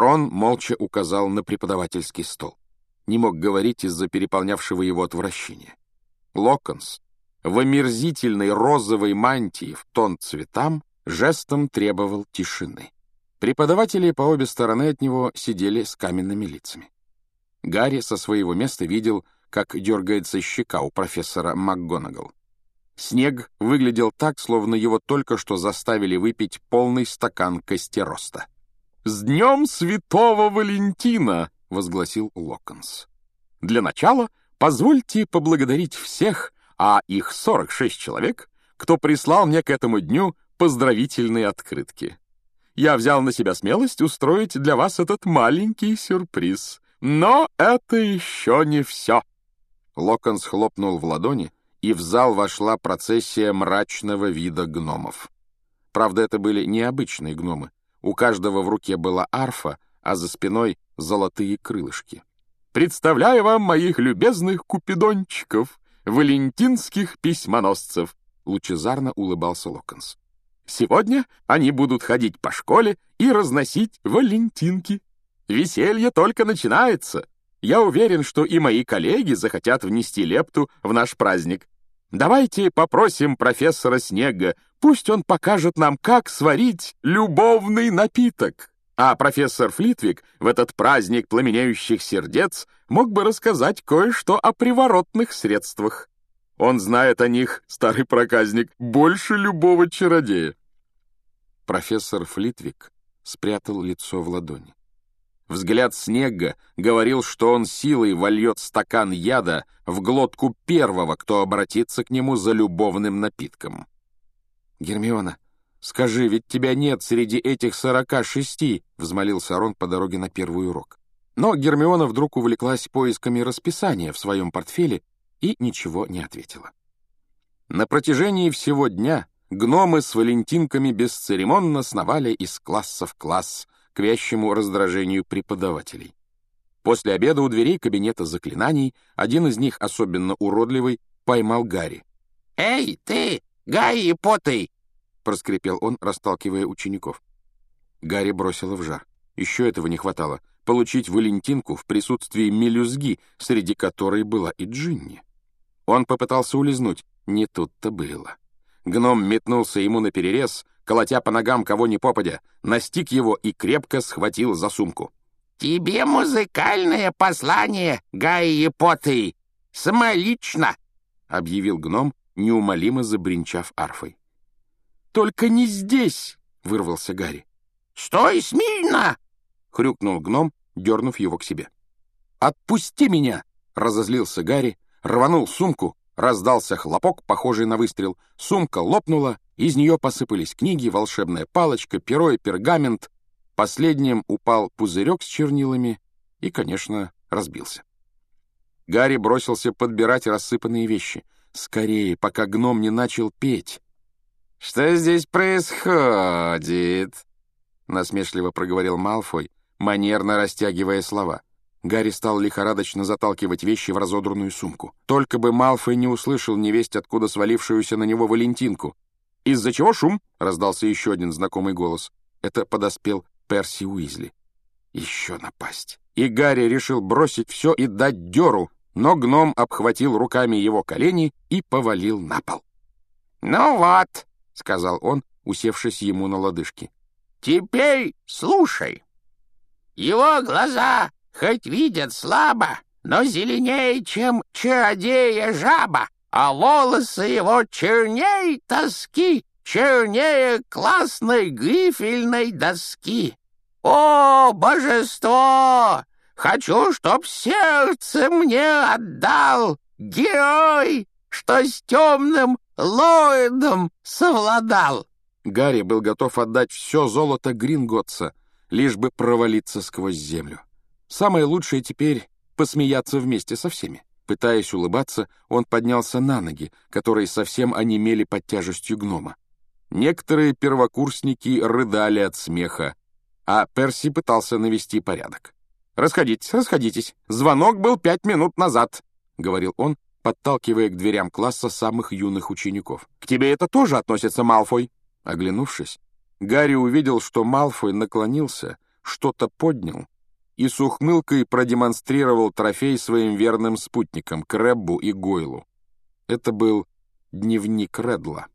Рон молча указал на преподавательский стол. Не мог говорить из-за переполнявшего его отвращения. Локонс в омерзительной розовой мантии в тон цветам жестом требовал тишины. Преподаватели по обе стороны от него сидели с каменными лицами. Гарри со своего места видел, как дергается щека у профессора МакГонагал. Снег выглядел так, словно его только что заставили выпить полный стакан костероста. «С днем Святого Валентина!» — возгласил Локонс. «Для начала позвольте поблагодарить всех, а их 46 человек, кто прислал мне к этому дню поздравительные открытки. Я взял на себя смелость устроить для вас этот маленький сюрприз. Но это еще не все!» Локонс хлопнул в ладони, и в зал вошла процессия мрачного вида гномов. Правда, это были необычные гномы. У каждого в руке была арфа, а за спиной — золотые крылышки. «Представляю вам моих любезных купидончиков, валентинских письмоносцев!» — лучезарно улыбался Локонс. «Сегодня они будут ходить по школе и разносить валентинки. Веселье только начинается. Я уверен, что и мои коллеги захотят внести лепту в наш праздник. Давайте попросим профессора Снега, пусть он покажет нам, как сварить любовный напиток. А профессор Флитвик в этот праздник пламенеющих сердец мог бы рассказать кое-что о приворотных средствах. Он знает о них, старый проказник, больше любого чародея. Профессор Флитвик спрятал лицо в ладони. Взгляд Снега говорил, что он силой вольет стакан яда в глотку первого, кто обратится к нему за любовным напитком. «Гермиона, скажи, ведь тебя нет среди этих сорока шести», — взмолился Рон по дороге на первый урок. Но Гермиона вдруг увлеклась поисками расписания в своем портфеле и ничего не ответила. На протяжении всего дня гномы с валентинками бесцеремонно сновали из класса в класс — к вящему раздражению преподавателей. После обеда у дверей кабинета заклинаний один из них, особенно уродливый, поймал Гарри. «Эй, ты, Гарри Поттей!» — проскрипел он, расталкивая учеников. Гарри бросила в жар. Еще этого не хватало — получить Валентинку в присутствии мелюзги, среди которой была и Джинни. Он попытался улизнуть, не тут-то было. Гном метнулся ему на перерез, колотя по ногам кого ни попадя, настиг его и крепко схватил за сумку. «Тебе музыкальное послание, Гайи Поты! Самолично!» — объявил гном, неумолимо забринчав арфой. «Только не здесь!» — вырвался Гарри. «Стой смирно!» — хрюкнул гном, дернув его к себе. «Отпусти меня!» — разозлился Гарри, рванул сумку, раздался хлопок, похожий на выстрел, сумка лопнула, из нее посыпались книги, волшебная палочка, перо и пергамент. Последним упал пузырек с чернилами и, конечно, разбился. Гарри бросился подбирать рассыпанные вещи. Скорее, пока гном не начал петь. «Что здесь происходит?» — насмешливо проговорил Малфой, манерно растягивая слова. Гарри стал лихорадочно заталкивать вещи в разодранную сумку. Только бы Малфой не услышал невесть, откуда свалившуюся на него Валентинку. «Из-за чего шум?» — раздался еще один знакомый голос. Это подоспел Перси Уизли. Еще напасть. И Гарри решил бросить все и дать дёру, но гном обхватил руками его колени и повалил на пол. «Ну вот», — сказал он, усевшись ему на лодыжки. «Теперь слушай. Его глаза хоть видят слабо, но зеленее, чем чародея жаба а волосы его черней тоски, чернее классной грифельной доски. О, божество! Хочу, чтоб сердце мне отдал герой, что с темным Ллойдом совладал. Гарри был готов отдать все золото Гринготса, лишь бы провалиться сквозь землю. Самое лучшее теперь — посмеяться вместе со всеми. Пытаясь улыбаться, он поднялся на ноги, которые совсем онемели под тяжестью гнома. Некоторые первокурсники рыдали от смеха, а Перси пытался навести порядок. «Расходитесь, расходитесь. Звонок был пять минут назад», — говорил он, подталкивая к дверям класса самых юных учеников. «К тебе это тоже относится, Малфой?» Оглянувшись, Гарри увидел, что Малфой наклонился, что-то поднял и с ухмылкой продемонстрировал трофей своим верным спутникам Крэббу и Гойлу. Это был дневник Редла.